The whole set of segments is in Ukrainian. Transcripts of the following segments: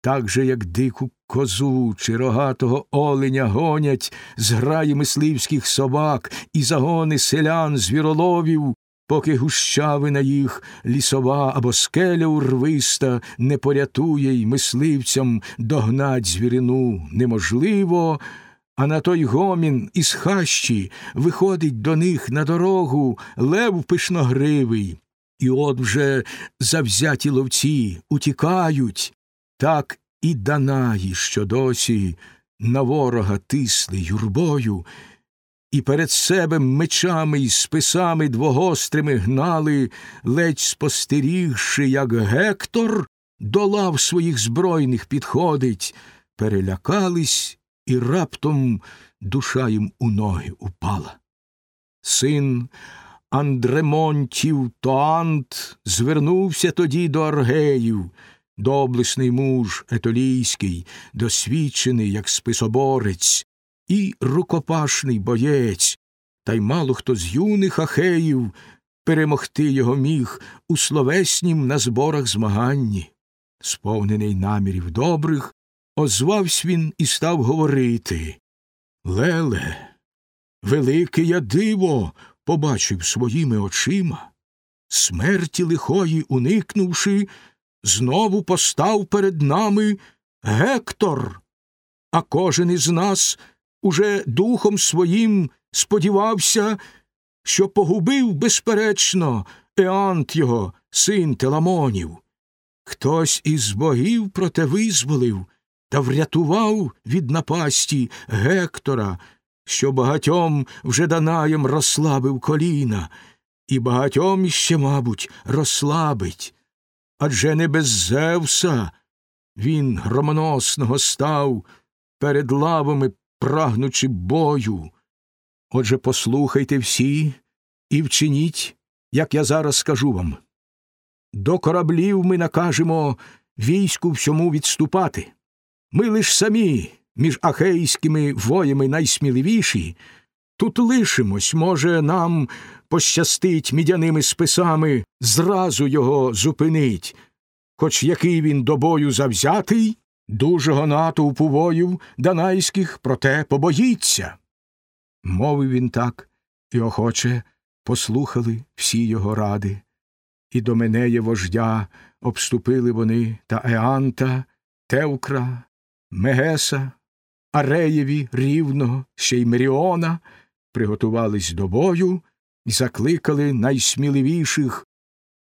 так же, як дику козу чи рогатого оленя гонять зграї мисливських собак і загони селян звіроловів, поки гущавина їх лісова або скеля урвиста не порятує й мисливцям догнать звірину неможливо, а на той гомін із хащі виходить до них на дорогу лев пишногривий. І от вже завзяті ловці утікають, так і Данаї, що досі на ворога тисли юрбою, і перед себе мечами й списами двогострими гнали, ледь спостерігши, як Гектор до лав своїх збройних підходить, перелякались, і раптом душа їм у ноги упала. Син Андремонтів Тоант звернувся тоді до аргеїв, доблесний муж етолійський, досвідчений, як списоборець, і рукопашний боєць, та й мало хто з юних ахеїв перемогти його міг у словеснім на зборах змаганні. Сповнений намірів добрих, озвавсь він і став говорити. Леле, велике я диво побачив своїми очима, смерті лихої уникнувши, знову постав перед нами Гектор, а кожен із нас уже духом своїм сподівався, що погубив, безперечно, Еант його, син Теламонів. Хтось із богів проте визволив та врятував від напасті Гектора, що багатьом вже Данаєм розслабив коліна, і багатьом іще, мабуть, розслабить. Адже не без Зевса він громоносного став перед лавами, прагнучи бою. Отже, послухайте всі і вчиніть, як я зараз скажу вам. До кораблів ми накажемо війську всьому відступати. Ми лиш самі між ахейськими воями найсміливіші, тут лишимось, може, нам пощастить мідяними списами зразу його зупинить, хоч який він до бою завзятий, дужого натовпу воїв данайських, проте побоїться. Мовив він так, і охоче послухали всі його ради, і до Менеє вождя обступили вони та Еанта, Тевкра, Мегеса, Ареєві рівного, ще й Меріона, приготувались до бою і закликали найсміливіших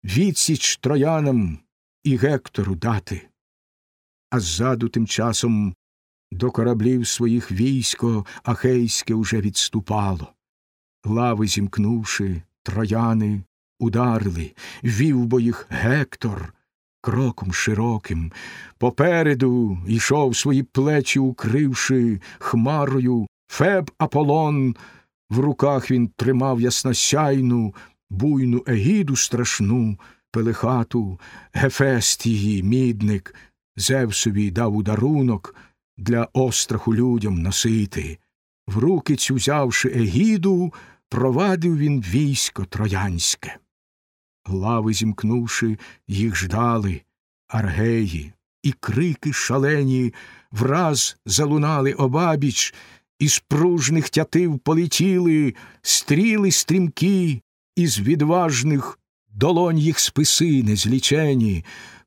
відсіч троянам і Гектору дати. А ззаду тим часом до кораблів своїх військо Ахейське уже відступало. Лави зімкнувши, трояни ударили, вів бо їх Гектор кроком широким. Попереду йшов свої плечі, укривши хмарою, Феб Аполлон, в руках він тримав ясносяйну, буйну егіду страшну, пелехату, Гефест її, мідник, Зевсові дав ударунок для остраху людям носити. В руки цю взявши егіду, провадив він військо троянське. Глави зімкнувши, їх ждали аргеї, і крики шалені враз залунали обабіч, із пружних тятив полетіли стріли стрімкі, із відважних долонь їх списи незлічені,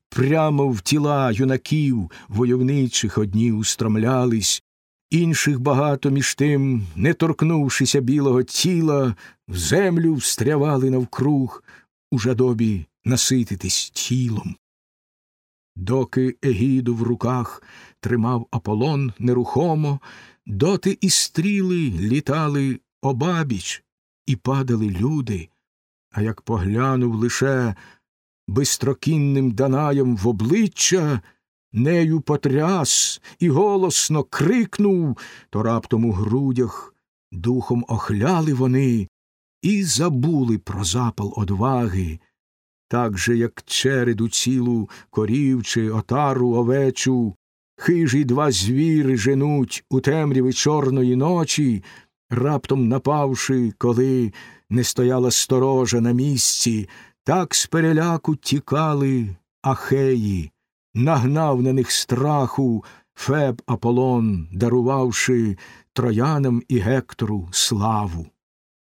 прямо в тіла юнаків войовничих одні устромлялись, інших багато між тим, не торкнувшися білого тіла, в землю встрявали навкруг у жадобі насититись тілом. Доки Егіду в руках тримав Аполлон нерухомо, доти і стріли літали обабіч, і падали люди, а як поглянув лише бистрокінним Данаєм в обличчя, нею потряс і голосно крикнув, то раптом у грудях духом охляли вони і забули про запал одваги, так же, як череду цілу корів чи отару овечу, хижі два звіри женуть у темряві чорної ночі, раптом напавши, коли не стояла сторожа на місці, так з переляку тікали ахеї, нагнав на них страху Феб Аполлон, дарувавши троянам і Гектору славу.